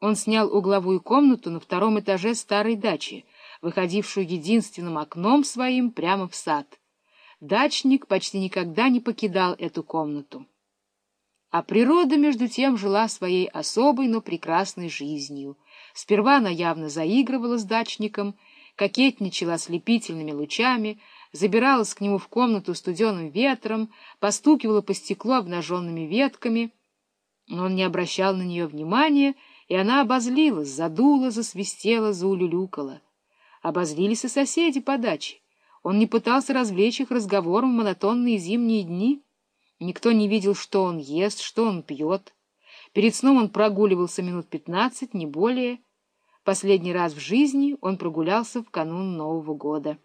Он снял угловую комнату на втором этаже старой дачи, выходившую единственным окном своим прямо в сад. Дачник почти никогда не покидал эту комнату. А природа, между тем, жила своей особой, но прекрасной жизнью. Сперва она явно заигрывала с дачником, кокетничала ослепительными лучами, забиралась к нему в комнату студеным ветром, постукивала по стеклу обнаженными ветками. Но он не обращал на нее внимания, и она обозлилась, задула, засвистела, заулюлюкала. Обозлились и соседи по даче. Он не пытался развлечь их разговором в монотонные зимние дни. Никто не видел, что он ест, что он пьет. Перед сном он прогуливался минут пятнадцать, не более. Последний раз в жизни он прогулялся в канун Нового года.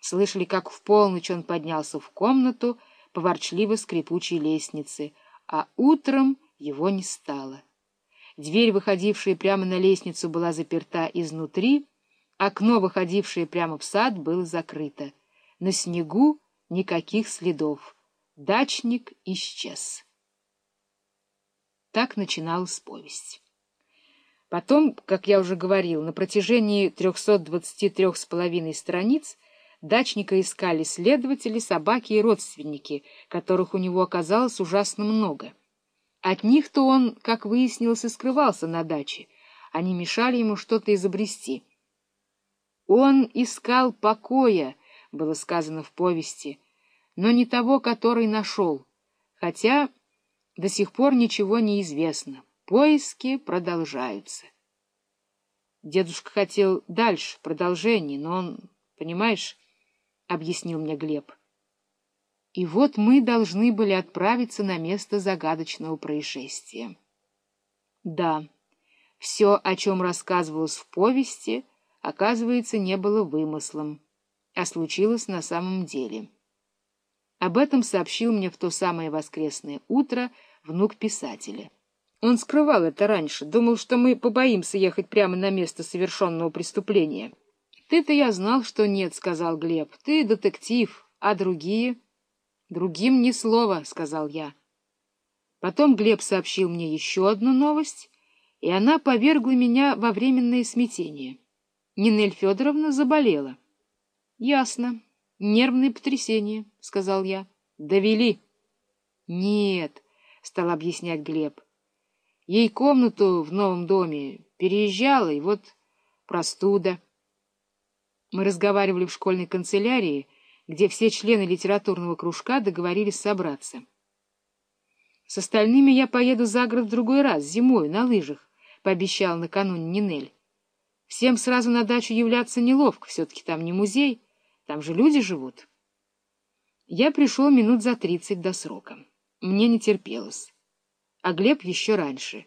Слышали, как в полночь он поднялся в комнату по ворчливо скрипучей лестнице, а утром его не стало. Дверь, выходившая прямо на лестницу, была заперта изнутри, окно, выходившее прямо в сад, было закрыто. На снегу никаких следов. Дачник исчез. Так начиналась повесть. Потом, как я уже говорил, на протяжении 323 с половиной страниц дачника искали следователи, собаки и родственники, которых у него оказалось ужасно много. От них-то он, как выяснилось, и скрывался на даче. Они мешали ему что-то изобрести. «Он искал покоя», — было сказано в повести, но не того, который нашел, хотя до сих пор ничего не известно. Поиски продолжаются. Дедушка хотел дальше, продолжение, но он, понимаешь, — объяснил мне Глеб, — и вот мы должны были отправиться на место загадочного происшествия. Да, все, о чем рассказывалось в повести, оказывается, не было вымыслом, а случилось на самом деле. Об этом сообщил мне в то самое воскресное утро внук писателя. Он скрывал это раньше, думал, что мы побоимся ехать прямо на место совершенного преступления. — Ты-то я знал, что нет, — сказал Глеб. — Ты детектив, а другие... — Другим ни слова, — сказал я. Потом Глеб сообщил мне еще одну новость, и она повергла меня во временное смятение. Нинель Федоровна заболела. — Ясно. Нервное потрясение, — сказал я. — Довели. — Нет, — стал объяснять Глеб. Ей комнату в новом доме переезжала, и вот простуда. Мы разговаривали в школьной канцелярии, — где все члены литературного кружка договорились собраться. С остальными я поеду за город в другой раз, зимой, на лыжах, — пообещал накануне Нинель. Всем сразу на дачу являться неловко, все-таки там не музей, там же люди живут. Я пришел минут за тридцать до срока. Мне не терпелось. А Глеб еще раньше.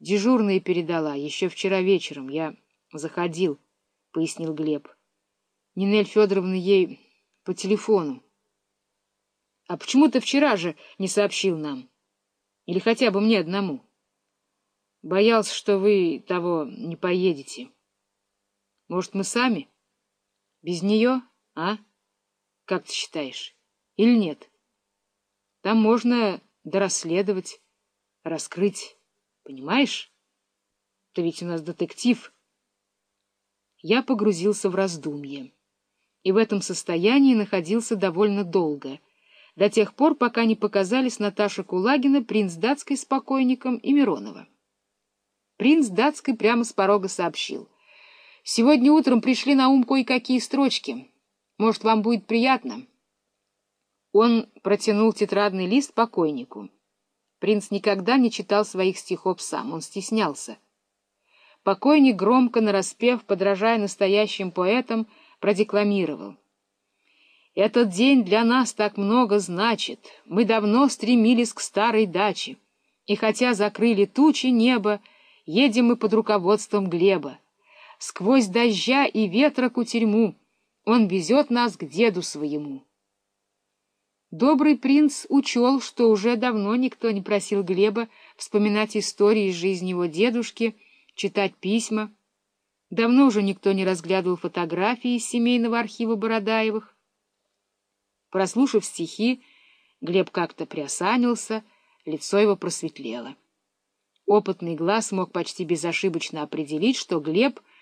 Дежурная передала, еще вчера вечером. Я заходил, — пояснил Глеб. Нинель Федоровна ей по телефону. — А почему ты вчера же не сообщил нам? Или хотя бы мне одному? — Боялся, что вы того не поедете. Может, мы сами? Без нее, а? Как ты считаешь? Или нет? Там можно дорасследовать, раскрыть, понимаешь? Ты ведь у нас детектив. Я погрузился в раздумье и в этом состоянии находился довольно долго, до тех пор, пока не показались Наташа Кулагина, принц датской с покойником и Миронова. Принц датской прямо с порога сообщил. «Сегодня утром пришли на ум кое-какие строчки. Может, вам будет приятно?» Он протянул тетрадный лист покойнику. Принц никогда не читал своих стихов сам, он стеснялся. Покойник громко нараспев, подражая настоящим поэтам, продекламировал. «Этот день для нас так много значит. Мы давно стремились к старой даче. И хотя закрыли тучи неба, едем мы под руководством Глеба. Сквозь дождя и ветра кутерьму он везет нас к деду своему». Добрый принц учел, что уже давно никто не просил Глеба вспоминать истории из жизни его дедушки, читать письма, Давно уже никто не разглядывал фотографии из семейного архива Бородаевых. Прослушав стихи, Глеб как-то приосанился, лицо его просветлело. Опытный глаз мог почти безошибочно определить, что Глеб